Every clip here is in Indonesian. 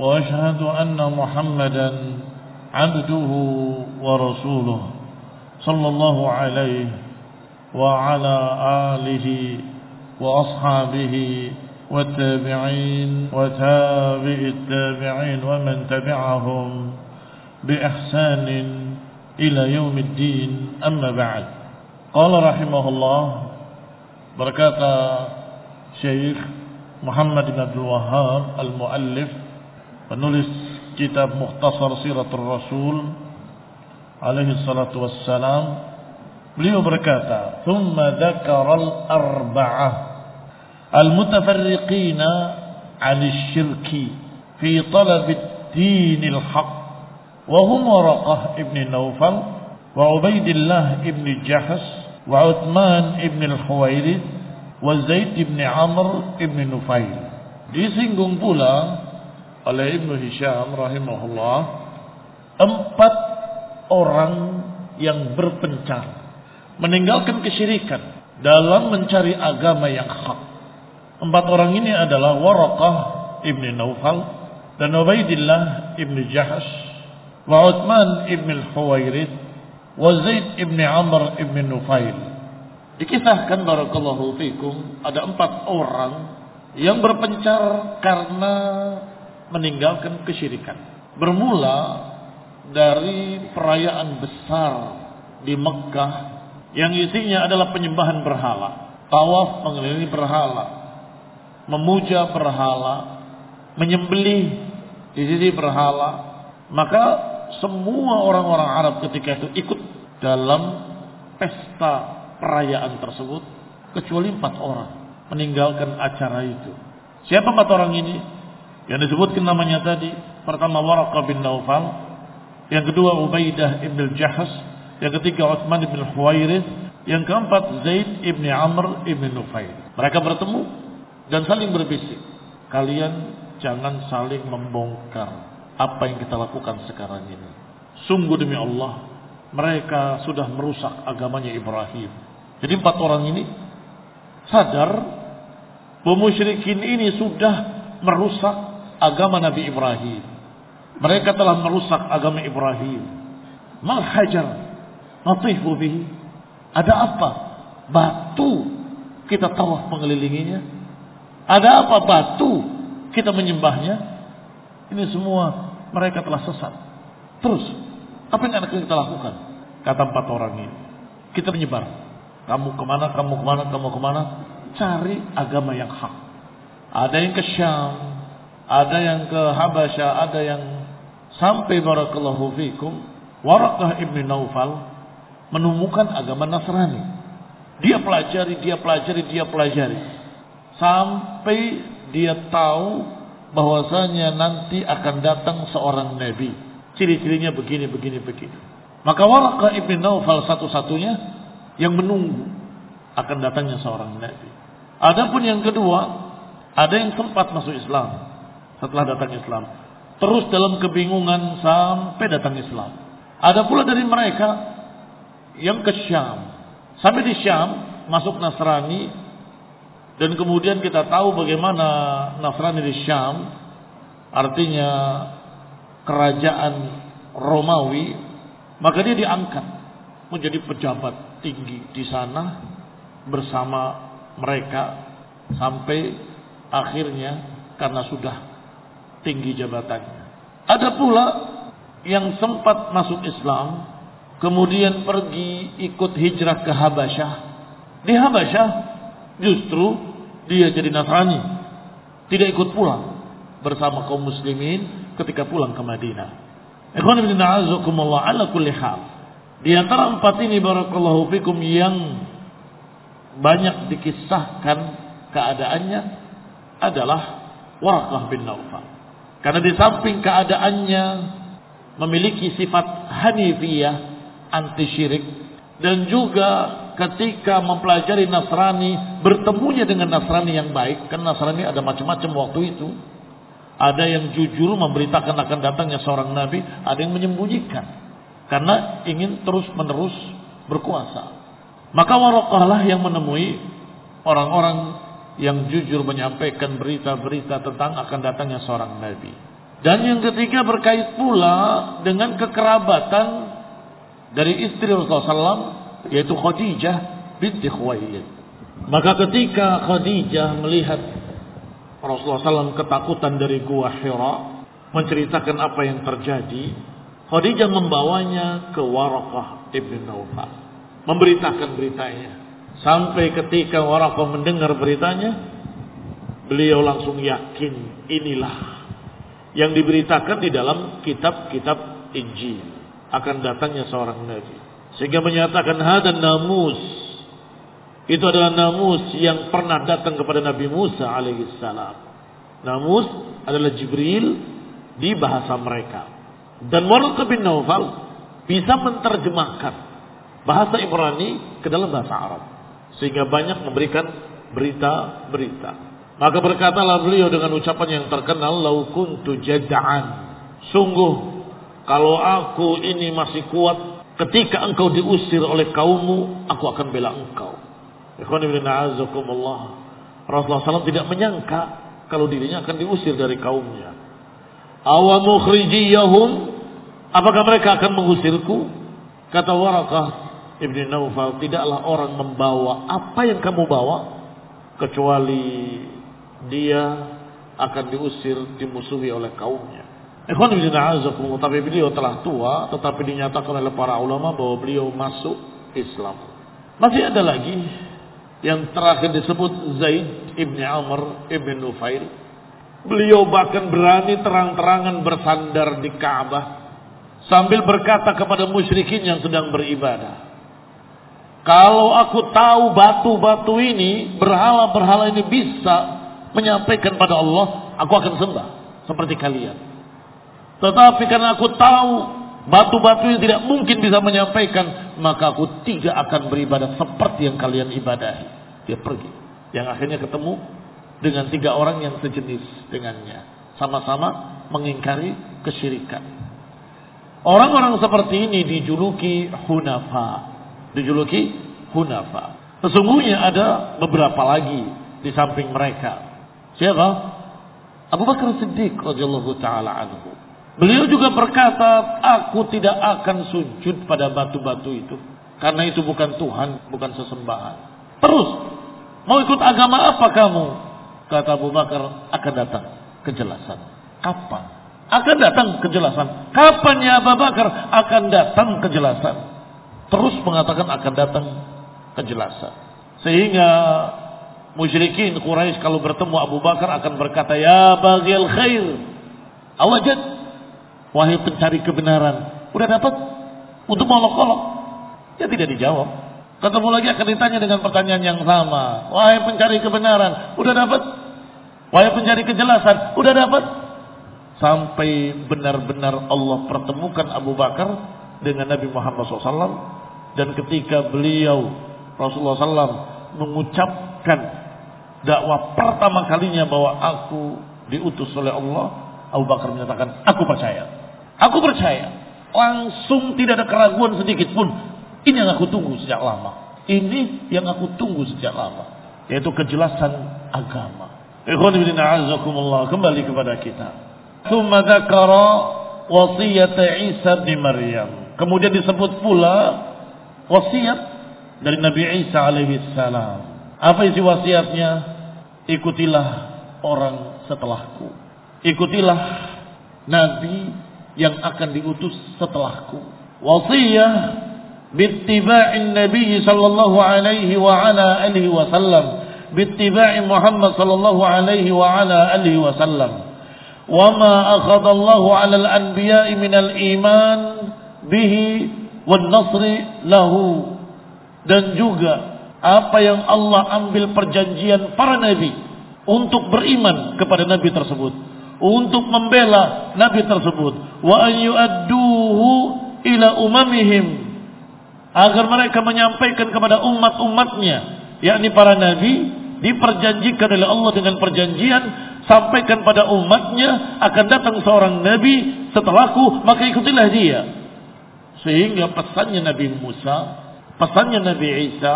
وأشهد أن محمدا عبده ورسوله صلى الله عليه وعلى آله وأصحابه والتابعين وتابع التابعين ومن تبعهم بإحسان إلى يوم الدين. أما بعد قال رحمه الله بركات شيخ محمد بن عبد الوهاب المؤلف penulis kitab Mukhtasar Siratul Rasul alaihi salatu wassalam beliau berkata thumma dzakara al-arba'ah al-mutafarriqina 'an asy-syirki fi talab ad-din al-haq wa hum Waraqah ibn Nawfal wa Ubaidillah ibn Jahsh wa Uthman ibn al-Huwairith wa Zaid ibn Amr ibn Nufail disinggung pula oleh Ibnu Hisham rahimahullah empat orang yang berpencar meninggalkan kesyirikan dalam mencari agama yang hak. Empat orang ini adalah Waraqah ibn Naufal dan Ubaidillah ibn Jahash wa Uthman ibn al-Huwairith wa Zaid ibn Amr ibn Nufail. Dikisahkan barakallahu fikum ada empat orang yang berpencar karena meninggalkan kesyirikan. Bermula dari perayaan besar di Mekah yang isinya adalah penyembahan berhala, tawaf mengelilingi berhala, memuja berhala, menyembelih di sisi berhala, maka semua orang-orang Arab ketika itu ikut dalam pesta perayaan tersebut kecuali empat orang meninggalkan acara itu. Siapa empat orang ini? Yang disebutkan namanya tadi, pertama Waraqah bin Naufal, yang kedua Ubaidah ibn al-Jahas, yang ketiga Utsman ibn Huwairith, yang keempat Zaid ibn Amr ibn Nufail. Mereka bertemu dan saling berbisik. Kalian jangan saling membongkar apa yang kita lakukan sekarang ini. Sungguh demi Allah, mereka sudah merusak agamanya Ibrahim. Jadi empat orang ini sadar bahwa musyrikin ini sudah merusak agama Nabi Ibrahim. Mereka telah merusak agama Ibrahim. Mal hajar natifu bihi. Ada apa? Batu kita tawaf mengelilinginya. Ada apa batu kita menyembahnya? Ini semua mereka telah sesat. Terus, apa yang akan kita lakukan? Kata empat orang ini. Kita menyebar. Kamu ke mana, kamu ke mana, kamu ke mana. Cari agama yang hak. Ada yang ke Syam, ada yang ke Habasyah, ada yang sampai barakallahu fikum Warakah ibn Naufal menemukan agama Nasrani. Dia pelajari, dia pelajari, dia pelajari. Sampai dia tahu bahwasanya nanti akan datang seorang nabi. Ciri-cirinya begini, begini, begini. Maka Warakah ibn Naufal satu-satunya yang menunggu akan datangnya seorang nabi. Adapun yang kedua, ada yang sempat masuk Islam setelah datang Islam. Terus dalam kebingungan sampai datang Islam. Ada pula dari mereka yang ke Syam. Sampai di Syam masuk Nasrani dan kemudian kita tahu bagaimana Nasrani di Syam artinya kerajaan Romawi maka dia diangkat menjadi pejabat tinggi di sana bersama mereka sampai akhirnya karena sudah tinggi jabatannya. Ada pula yang sempat masuk Islam, kemudian pergi ikut hijrah ke Habasyah. Di Habasyah justru dia jadi Nasrani, tidak ikut pulang bersama kaum muslimin ketika pulang ke Madinah. Ala kulli. Di antara empat ini barakallahu fikum yang banyak dikisahkan keadaannya adalah Warqah bin Naufal. Karena di samping keadaannya memiliki sifat hanifiyah, anti syirik, dan juga ketika mempelajari Nasrani, bertemunya dengan Nasrani yang baik, kan Nasrani ada macam-macam waktu itu. Ada yang jujur memberitakan akan datangnya seorang nabi, ada yang menyembunyikan. Karena ingin terus-menerus berkuasa. Maka Warokahlah yang menemui orang-orang yang jujur menyampaikan berita-berita tentang akan datangnya seorang nabi. Dan yang ketiga berkait pula dengan kekerabatan dari istri Rasulullah SAW yaitu Khadijah binti Khuwailid. Maka ketika Khadijah melihat Rasulullah SAW ketakutan dari gua Hira menceritakan apa yang terjadi, Khadijah membawanya ke Warakah ibn Naufal, memberitakan beritanya. Sampai ketika Warakah mendengar beritanya, beliau langsung yakin inilah yang diberitakan di dalam kitab-kitab Injil akan datangnya seorang nabi. Sehingga menyatakan hadan namus itu adalah namus yang pernah datang kepada Nabi Musa alaihissalam. Namus adalah Jibril di bahasa mereka. Dan Warqa bin Naufal bisa menerjemahkan bahasa Ibrani ke dalam bahasa Arab. Sehingga banyak memberikan berita-berita. Maka berkatalah beliau dengan ucapan yang terkenal, Lau kuntu jada'an. Sungguh, kalau aku ini masih kuat, ketika engkau diusir oleh kaummu, aku akan bela engkau. Rasulullah SAW tidak menyangka kalau dirinya akan diusir dari kaumnya. Awamukhrijiyahum, apakah mereka akan mengusirku? Kata Warakah Ibn Naufal, tidaklah orang membawa apa yang kamu bawa kecuali dia akan diusir, dimusuhi oleh kaumnya. Ikhwan bin tapi beliau telah tua, tetapi dinyatakan oleh para ulama bahwa beliau masuk Islam. Masih ada lagi yang terakhir disebut Zaid ibni Amr ibn Nufail. Beliau bahkan berani terang-terangan bersandar di Ka'bah sambil berkata kepada musyrikin yang sedang beribadah. Kalau aku tahu batu-batu ini, berhala-berhala ini bisa menyampaikan pada Allah, aku akan sembah seperti kalian. Tetapi karena aku tahu batu-batu ini tidak mungkin bisa menyampaikan, maka aku tidak akan beribadah seperti yang kalian ibadahi. Dia pergi. Yang akhirnya ketemu dengan tiga orang yang sejenis dengannya. Sama-sama mengingkari kesyirikan. Orang-orang seperti ini dijuluki hunafa dijuluki Hunafa. Sesungguhnya ada beberapa lagi di samping mereka. Siapa? Abu Bakar Siddiq radhiyallahu taala anhu. Beliau juga berkata, aku tidak akan sujud pada batu-batu itu. Karena itu bukan Tuhan, bukan sesembahan. Terus, mau ikut agama apa kamu? Kata Abu Bakar, akan datang kejelasan. Kapan? Akan datang kejelasan. Kapan ya Abu Bakar? Akan datang kejelasan terus mengatakan akan datang kejelasan. Sehingga musyrikin Quraisy kalau bertemu Abu Bakar akan berkata, "Ya bagil khair." Awajad wahai pencari kebenaran, udah dapat untuk molok-molok? Ya tidak dijawab. Ketemu lagi akan ditanya dengan pertanyaan yang sama. Wahai pencari kebenaran, udah dapat? Wahai pencari kejelasan, udah dapat? Sampai benar-benar Allah pertemukan Abu Bakar dengan Nabi Muhammad SAW dan ketika beliau Rasulullah SAW mengucapkan dakwah pertama kalinya bahwa aku diutus oleh Allah, Abu Bakar menyatakan, aku percaya. Aku percaya. Langsung tidak ada keraguan sedikit pun. Ini yang aku tunggu sejak lama. Ini yang aku tunggu sejak lama. Yaitu kejelasan agama. Kembali kepada kita. Kemudian disebut pula wasiat dari Nabi Isa alaihi salam. Apa isi wasiatnya? Ikutilah orang setelahku. Ikutilah nabi yang akan diutus setelahku. Wasiyah bittiba'in nabi sallallahu alaihi wa ala alihi wasallam. Bittiba'i Muhammad sallallahu alaihi wa ala alihi wasallam. Wa ma akhadallahu ala al-anbiya'i minal iman bihi wan nasri lahu. Dan juga apa yang Allah ambil perjanjian para nabi untuk beriman kepada nabi tersebut untuk membela nabi tersebut. Wa an yu'adduhu ila umamihim. Agar mereka menyampaikan kepada umat-umatnya yakni para nabi diperjanjikan oleh Allah dengan perjanjian sampaikan pada umatnya akan datang seorang nabi setelahku maka ikutilah dia sehingga pesannya Nabi Musa pesannya Nabi Isa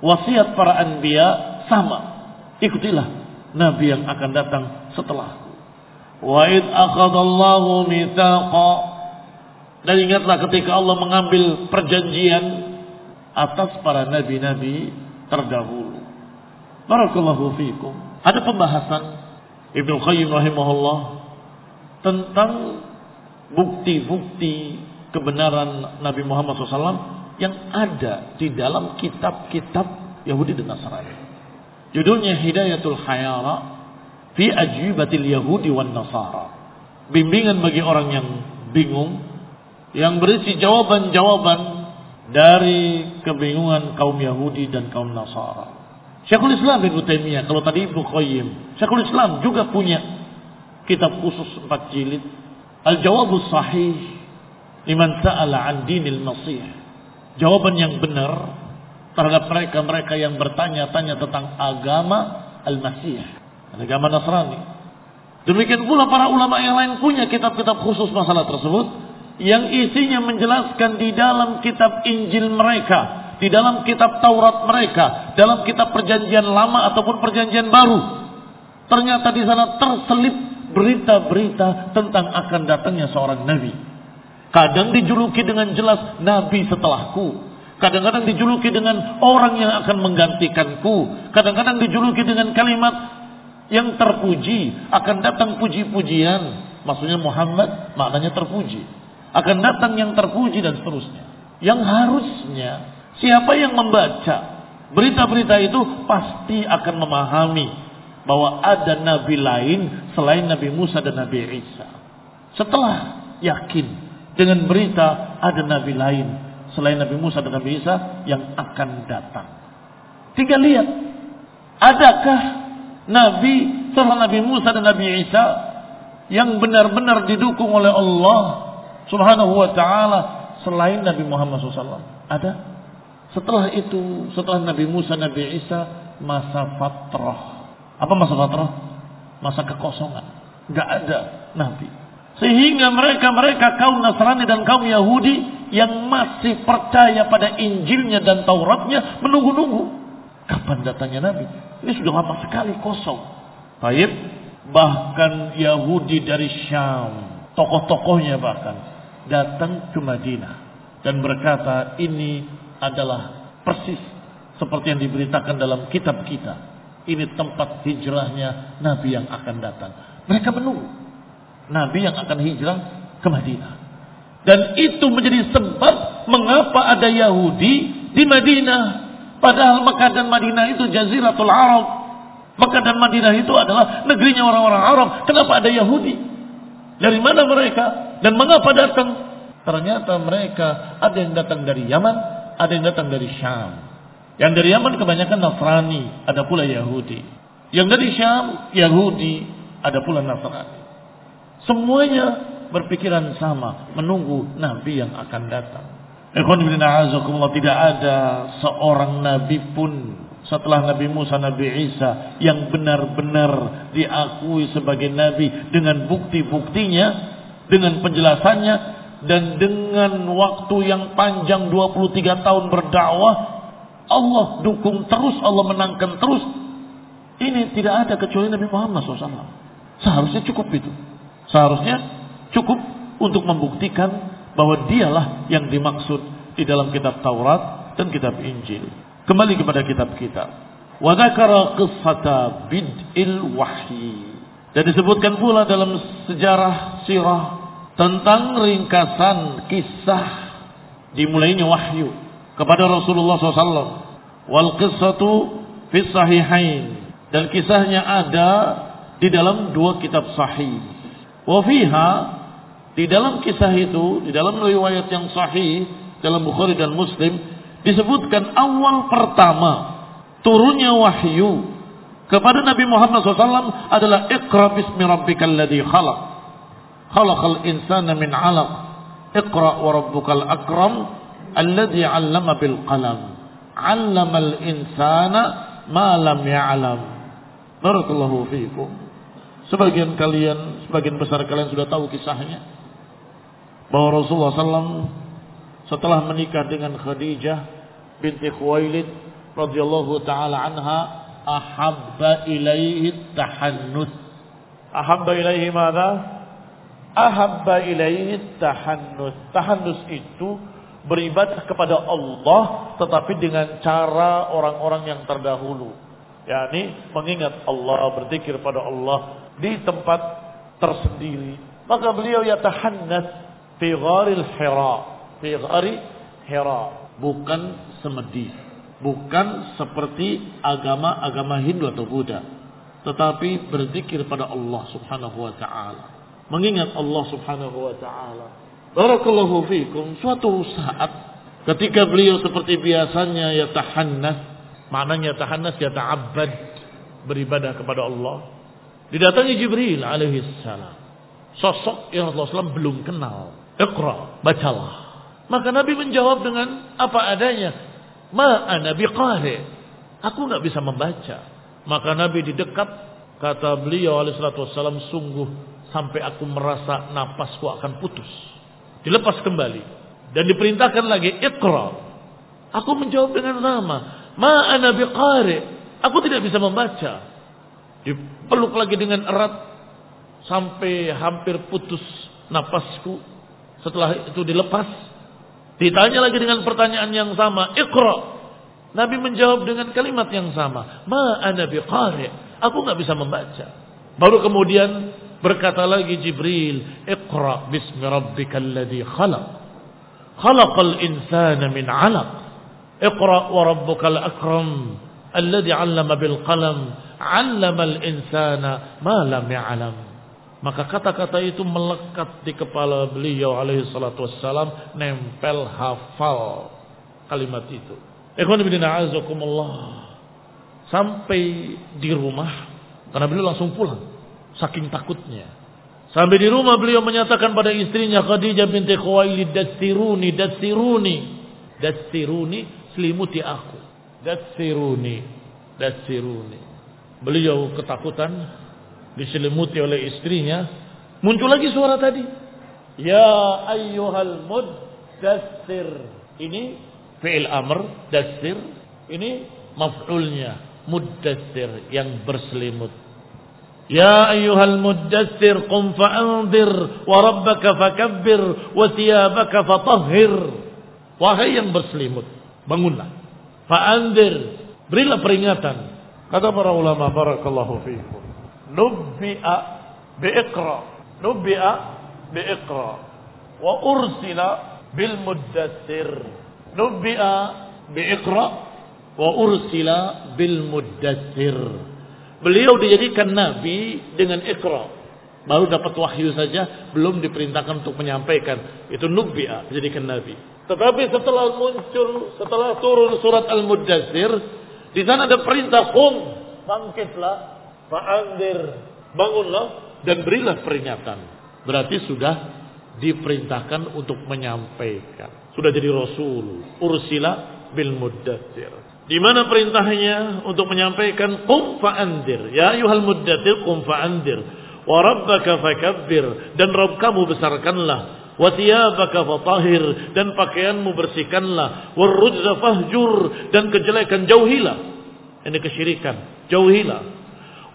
wasiat para anbiya sama. Ikutilah nabi yang akan datang setelahku. Wa id akhadallahu mithaqa. Dan ingatlah ketika Allah mengambil perjanjian atas para nabi-nabi terdahulu. Barakallahu fikum. Ada pembahasan Ibnu Qayyim rahimahullah tentang bukti-bukti kebenaran Nabi Muhammad SAW yang ada di dalam kitab-kitab Yahudi dan Nasrani. Judulnya Hidayatul Hayara fi ajibatil Yahudi wan Nasara. Bimbingan bagi orang yang bingung yang berisi jawaban-jawaban dari kebingungan kaum Yahudi dan kaum Nasara. Syekhul Islam bin Taimiyah, kalau tadi Ibnu Qayyim, Syekhul Islam juga punya kitab khusus empat jilid, Al-Jawabus Sahih liman sa'ala an dinil masih. Jawaban yang benar terhadap mereka-mereka yang bertanya-tanya tentang agama Al-Masih, agama Nasrani. Demikian pula para ulama yang lain punya kitab-kitab khusus masalah tersebut yang isinya menjelaskan di dalam kitab Injil mereka di dalam kitab Taurat mereka, dalam kitab perjanjian lama ataupun perjanjian baru. Ternyata di sana terselip berita-berita tentang akan datangnya seorang nabi. Kadang dijuluki dengan jelas nabi setelahku. Kadang-kadang dijuluki dengan orang yang akan menggantikanku. Kadang-kadang dijuluki dengan kalimat yang terpuji. Akan datang puji-pujian. Maksudnya Muhammad maknanya terpuji. Akan datang yang terpuji dan seterusnya. Yang harusnya Siapa yang membaca berita-berita itu pasti akan memahami bahwa ada nabi lain selain Nabi Musa dan Nabi Isa. Setelah yakin dengan berita ada nabi lain selain Nabi Musa dan Nabi Isa yang akan datang. Tinggal lihat, adakah nabi setelah Nabi Musa dan Nabi Isa yang benar-benar didukung oleh Allah Subhanahu wa taala selain Nabi Muhammad SAW? Ada? Setelah itu, setelah Nabi Musa, Nabi Isa, masa fatrah. Apa masa fatrah? Masa kekosongan. Gak ada Nabi. Sehingga mereka-mereka kaum Nasrani dan kaum Yahudi yang masih percaya pada Injilnya dan Tauratnya menunggu-nunggu. Kapan datanya Nabi? Ini sudah lama sekali kosong. Taib, bahkan Yahudi dari Syam, tokoh-tokohnya bahkan, datang ke Madinah. Dan berkata, ini adalah persis seperti yang diberitakan dalam kitab kita. Ini tempat hijrahnya Nabi yang akan datang. Mereka menunggu Nabi yang akan hijrah ke Madinah. Dan itu menjadi sebab mengapa ada Yahudi di Madinah. Padahal Mekah dan Madinah itu jaziratul Arab. Mekah dan Madinah itu adalah negerinya orang-orang Arab. Kenapa ada Yahudi? Dari mana mereka? Dan mengapa datang? Ternyata mereka ada yang datang dari Yaman, ada yang datang dari Syam. Yang dari Yaman kebanyakan Nasrani, ada pula Yahudi. Yang dari Syam, Yahudi, ada pula Nasrani. Semuanya berpikiran sama, menunggu Nabi yang akan datang. Ikhwan tidak ada seorang Nabi pun setelah Nabi Musa, Nabi Isa yang benar-benar diakui sebagai Nabi dengan bukti-buktinya, dengan penjelasannya, dan dengan waktu yang panjang 23 tahun berdakwah Allah dukung terus Allah menangkan terus. Ini tidak ada kecuali Nabi Muhammad SAW seharusnya cukup itu seharusnya cukup untuk membuktikan bahwa dialah yang dimaksud di dalam kitab Taurat dan kitab Injil kembali kepada kitab kita wa dzakara qissata bid'il wahyi dan disebutkan pula dalam sejarah sirah tentang ringkasan kisah dimulainya wahyu kepada Rasulullah SAW. Wal qissatu fi sahihain dan kisahnya ada di dalam dua kitab sahih. Wa fiha di dalam kisah itu, di dalam riwayat yang sahih dalam Bukhari dan Muslim disebutkan awal pertama turunnya wahyu kepada Nabi Muhammad SAW adalah Iqra bismi rabbikal ladhi khalaq. Khalaqal insana min alaq. Iqra wa rabbukal akram alladhi 'allama bil qalam. 'Allamal insana ma lam ya'lam. Barakallahu fiikum. Sebagian kalian, sebagian besar kalian sudah tahu kisahnya. Bahwa Rasulullah SAW setelah menikah dengan Khadijah binti Khuwailid radhiyallahu taala anha ahabba ilaihi tahannus. Ahabba ilaihi mana? Ahabba ilaihi tahannus. Tahannus itu beribadah kepada Allah tetapi dengan cara orang-orang yang terdahulu. yakni mengingat Allah, berzikir pada Allah di tempat tersendiri. Maka beliau ya tahannas fi gharil hira, fi ghari hira, bukan semedi bukan seperti agama-agama Hindu atau Buddha, tetapi berzikir pada Allah Subhanahu wa taala. Mengingat Allah Subhanahu wa taala. Barakallahu fikum. Suatu saat ketika beliau seperti biasanya ya tahannas, maknanya tahannas ya ta'abbad, beribadah kepada Allah. Didatangi Jibril alaihi salam. Sosok yang Rasulullah SAW belum kenal. Iqra, bacalah. Maka Nabi menjawab dengan apa adanya. Ma ana biqari. Aku nggak bisa membaca. Maka Nabi di dekat kata beliau alaihissalatu wassalam sungguh sampai aku merasa napasku akan putus. Dilepas kembali dan diperintahkan lagi ikra. Aku menjawab dengan nama, ma ana biqari. Aku tidak bisa membaca. Dipeluk lagi dengan erat sampai hampir putus napasku. Setelah itu dilepas, Ditanya lagi dengan pertanyaan yang sama, Iqra. Nabi menjawab dengan kalimat yang sama, Ma ana biqari. Aku nggak bisa membaca. Baru kemudian berkata lagi Jibril, Iqra bismi rabbikal ladzi khalaq. Khalaqal insana min 'alaq. Iqra wa rabbukal akram alladzi 'allama bil qalam 'allama al insana ma lam ya'lam. Maka kata-kata itu melekat di kepala beliau alaihi salatu wassalam. Nempel hafal kalimat itu. Ikhwan ibn a'azakumullah. Sampai di rumah. Karena beliau langsung pulang. Saking takutnya. Sampai di rumah beliau menyatakan pada istrinya Khadijah binti Khuwailid dasiruni dasiruni dasiruni selimuti aku dasiruni dasiruni beliau ketakutan diselimuti oleh istrinya, muncul lagi suara tadi. Ya ayyuhal muddassir. Ini fi'il amr, dassir. Ini maf'ulnya, muddassir yang berselimut. Ya ayyuhal muddassir qum fa'anzir wa rabbaka fakabbir wa thiyabaka fatahhir. Wahai yang berselimut, bangunlah. Fa'anzir, berilah peringatan. Kata para ulama barakallahu fiikum. Nubbi'a bi'iqra nubbi'a bi'iqra wa ursila bil muddassir nubbi'a bi'iqra wa ursila bil muddassir beliau dijadikan nabi dengan iqra baru dapat wahyu saja belum diperintahkan untuk menyampaikan. Itu nubbi'a dijadikan nabi. Tetapi setelah muncul setelah turun surat al-muddassir di sana ada perintah qum bangkitlah Fa'andir. Bangunlah dan berilah peringatan. Berarti sudah diperintahkan untuk menyampaikan. Sudah jadi Rasul. Ursila bil muddatir. Di mana perintahnya untuk menyampaikan qum fa'andir. Ya ayuhal muddatir qum fa'andir. Wa rabbaka fakabbir. Dan Rabb kamu besarkanlah. Wa thiyabaka fatahir. Dan pakaianmu bersihkanlah. Wa rujza fahjur. Dan kejelekan jauhilah. Ini kesyirikan. Jauhilah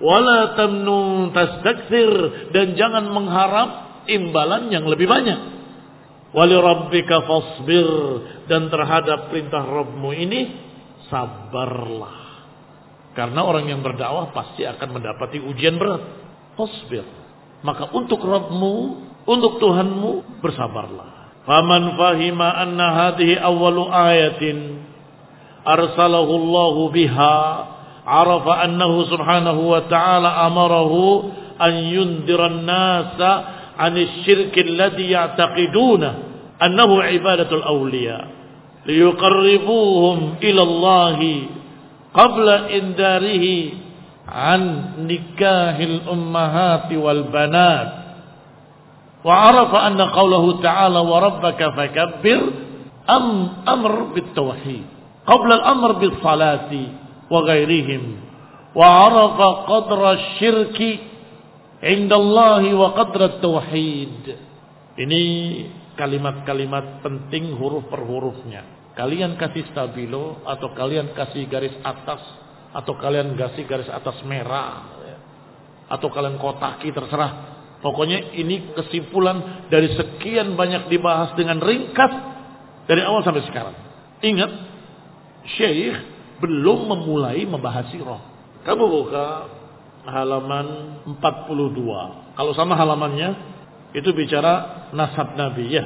wala tamnun tastakthir dan jangan mengharap imbalan yang lebih banyak. Wali rabbika fasbir dan terhadap perintah Rabbmu ini sabarlah. Karena orang yang berdakwah pasti akan mendapati ujian berat. Fasbir. Maka untuk Rabbmu, untuk Tuhanmu bersabarlah. Faman fahima anna hadhihi awwalu ayatin arsalahu Allahu biha عرف أنه سبحانه وتعالى أمره أن ينذر الناس عن الشرك الذي يعتقدونه أنه عبادة الأولياء ليقربوهم إلى الله قبل إنذاره an nikahil ummahati wal banat am amr bit tauhid qabla al amr bis salati wa ghairihim wa arafa qadra syirki inda Allah wa qadra tauhid ini kalimat-kalimat penting huruf per hurufnya. Kalian kasih stabilo atau kalian kasih garis atas atau kalian kasih garis atas merah atau kalian kotaki terserah Pokoknya ini kesimpulan dari sekian banyak dibahas dengan ringkas dari awal sampai sekarang. Ingat, Syekh belum memulai membahas sirah. Kamu buka halaman 42. Kalau sama halamannya itu bicara nasab Nabi ya.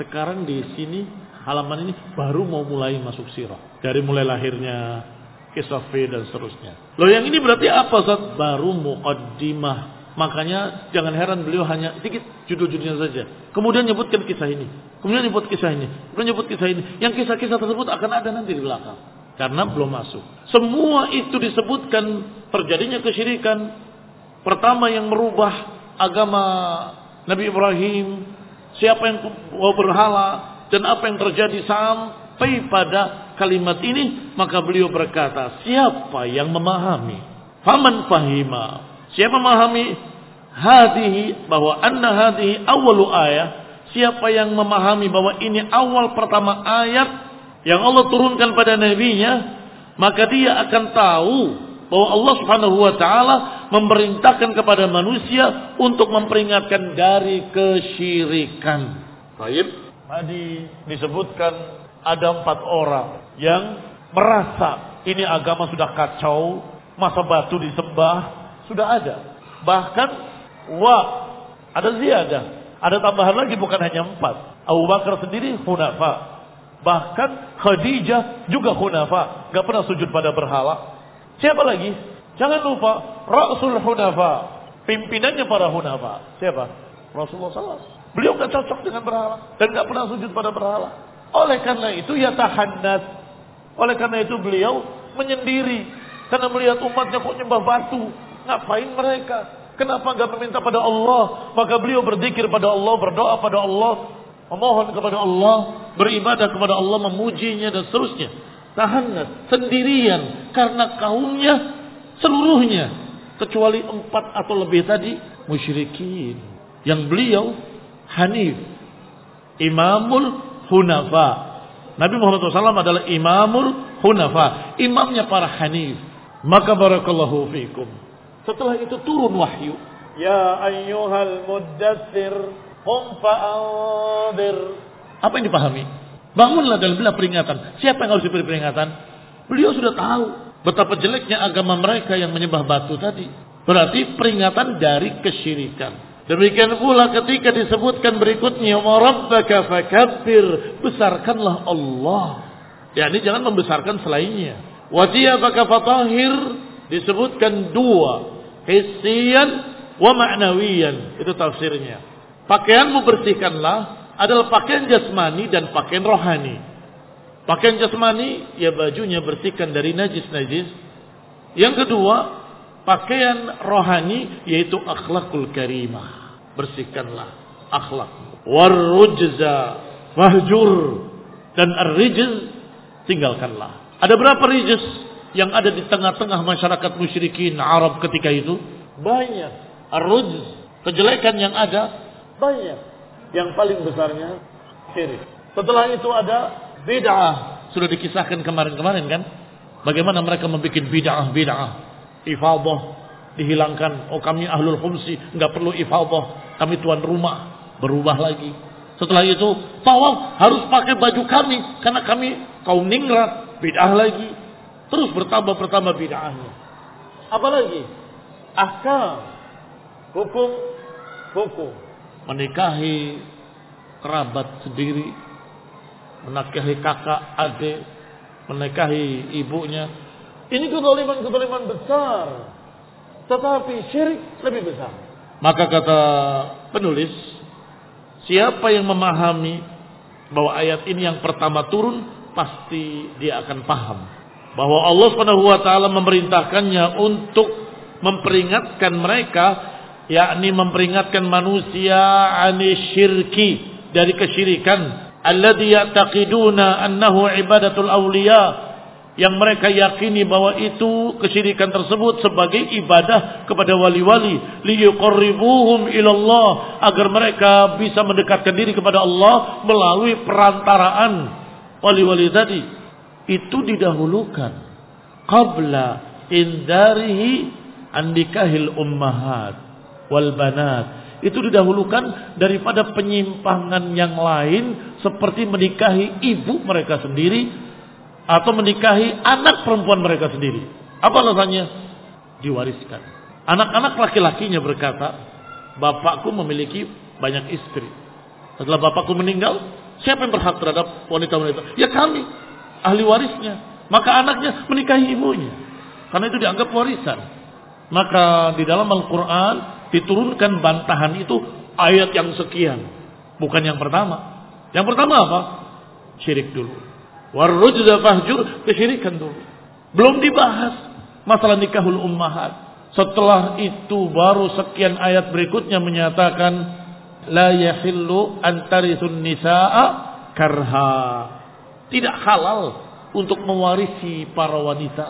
Sekarang di sini halaman ini baru mau mulai masuk sirah. Dari mulai lahirnya kisah dan seterusnya. Loh yang ini berarti apa Ustaz? Baru muqaddimah Makanya jangan heran beliau hanya sedikit judul-judulnya saja. Kemudian nyebutkan kisah ini. Kemudian nyebut kisah ini. Kemudian nyebut kisah ini. Yang kisah-kisah tersebut akan ada nanti di belakang. Karena belum masuk. Semua itu disebutkan terjadinya kesyirikan. Pertama yang merubah agama Nabi Ibrahim. Siapa yang berhala. Dan apa yang terjadi sampai pada kalimat ini. Maka beliau berkata. Siapa yang memahami. Faman fahima. Siapa memahami hadihi bahwa anna hadihi awalu ayat siapa yang memahami bahwa ini awal pertama ayat yang Allah turunkan pada nabinya maka dia akan tahu bahwa Allah Subhanahu wa taala memerintahkan kepada manusia untuk memperingatkan dari kesyirikan. Baik, tadi disebutkan ada empat orang yang merasa ini agama sudah kacau, masa batu disembah, sudah ada. Bahkan Wa ada ziyadah. Ada tambahan lagi bukan hanya empat. Abu Bakar sendiri hunafa. Bahkan Khadijah juga hunafa. Gak pernah sujud pada berhala. Siapa lagi? Jangan lupa Rasul Hunafa. Pimpinannya para hunafa. Siapa? Rasulullah SAW. Beliau gak cocok dengan berhala. Dan gak pernah sujud pada berhala. Oleh karena itu ya tahanat. Oleh karena itu beliau menyendiri. Karena melihat umatnya kok nyembah batu. Ngapain mereka? Kenapa enggak meminta pada Allah? Maka beliau berzikir pada Allah, berdoa pada Allah, memohon kepada Allah, beribadah kepada Allah, memujinya dan seterusnya. Tahanat sendirian karena kaumnya seluruhnya kecuali empat atau lebih tadi musyrikin. Yang beliau Hanif, Imamul Hunafa. Nabi Muhammad SAW adalah Imamul Hunafa, imamnya para Hanif. Maka barakallahu fiikum. Setelah itu turun wahyu. Ya ayyuhal muddathir qum fa'anzir. Apa yang dipahami? Bangunlah dalam bila peringatan. Siapa yang harus diberi peringatan? Beliau sudah tahu betapa jeleknya agama mereka yang menyembah batu tadi. Berarti peringatan dari kesyirikan. Demikian pula ketika disebutkan berikutnya warabbaka fakabbir, besarkanlah Allah. Ya, ini jangan membesarkan selainnya. Wajiyabaka fatahir disebutkan dua hissiyan wa ma'nawiyan. Itu tafsirnya. Pakaianmu bersihkanlah adalah pakaian jasmani dan pakaian rohani. Pakaian jasmani ya bajunya bersihkan dari najis-najis. Yang kedua, pakaian rohani yaitu akhlakul karimah. Bersihkanlah akhlak. Warrujza mahjur dan ar-rijz tinggalkanlah. Ada berapa rijz? Yang ada di tengah-tengah masyarakat musyrikin Arab ketika itu? Banyak. Arrujz kejelekan yang ada banyak. Yang paling besarnya syirik. Setelah itu ada bid'ah. Sudah dikisahkan kemarin-kemarin kan? Bagaimana mereka membuat bid'ah bid'ah? Ifadah dihilangkan. Oh kami ahlul khumsi nggak perlu ifadah. Kami tuan rumah berubah lagi. Setelah itu tawaf harus pakai baju kami karena kami kaum ningrat. Bid'ah lagi Terus bertambah-bertambah bid'ahnya. Apalagi? Ahkam. Hukum. Hukum. Menikahi kerabat sendiri. Menikahi kakak, adik. Menikahi ibunya. Ini kedoliman-kedoliman besar. Tetapi syirik lebih besar. Maka kata penulis, siapa yang memahami bahwa ayat ini yang pertama turun, pasti dia akan paham bahwa Allah Subhanahu wa taala memerintahkannya untuk memperingatkan mereka yakni memperingatkan manusia ani syirki dari kesyirikan. Alladhi ya'taqiduna annahu ibadatul awliya yang mereka yakini bahwa itu kesyirikan tersebut sebagai ibadah kepada wali-wali. Liyuqarribuhum ilallah agar mereka bisa mendekatkan diri kepada Allah melalui perantaraan wali-wali tadi itu didahulukan qabla indarihi andikahil ummahat wal banat itu didahulukan daripada penyimpangan yang lain seperti menikahi ibu mereka sendiri atau menikahi anak perempuan mereka sendiri. Apa alasannya? Diwariskan. Anak-anak laki-lakinya berkata, bapakku memiliki banyak istri. Setelah bapakku meninggal, siapa yang berhak terhadap wanita-wanita? Ya kami, ahli warisnya. Maka anaknya menikahi ibunya. Karena itu dianggap warisan. Maka di dalam Al-Quran diturunkan bantahan itu ayat yang sekian. Bukan yang pertama. Yang pertama apa? Syirik dulu. Warrujza fahjur kesyirikan dulu. Belum dibahas masalah nikahul ummahat. Setelah itu baru sekian ayat berikutnya menyatakan la yahillu antarithun nisaa karha. Tidak halal untuk mewarisi para wanita.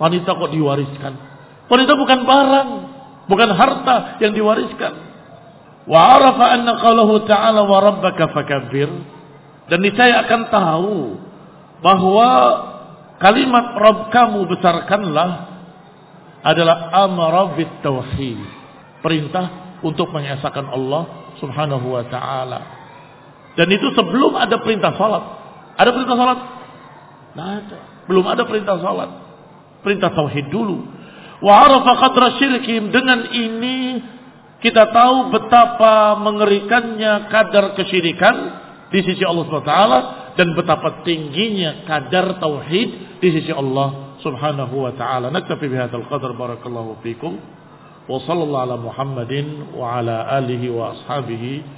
Wanita kok diwariskan? Wanita bukan barang, bukan harta yang diwariskan. Wa arafa anna qawlahu ta'ala wa rabbaka fakabbir dan niscaya akan tahu bahwa kalimat Rabb kamu besarkanlah adalah amara tauhid. Perintah untuk mengesahkan Allah Subhanahu wa taala. Dan itu sebelum ada perintah salat. Ada perintah salat? Tidak ada. Belum ada perintah salat. Perintah tauhid dulu. Wa arafa qadra syirkim. Dengan ini kita tahu betapa mengerikannya kadar kesyirikan di sisi Allah SWT dan betapa tingginya kadar tauhid di sisi Allah Subhanahu wa taala. Naktafi bihadzal qadar barakallahu fikum. Wa sallallahu ala Muhammadin wa ala alihi wa ashabihi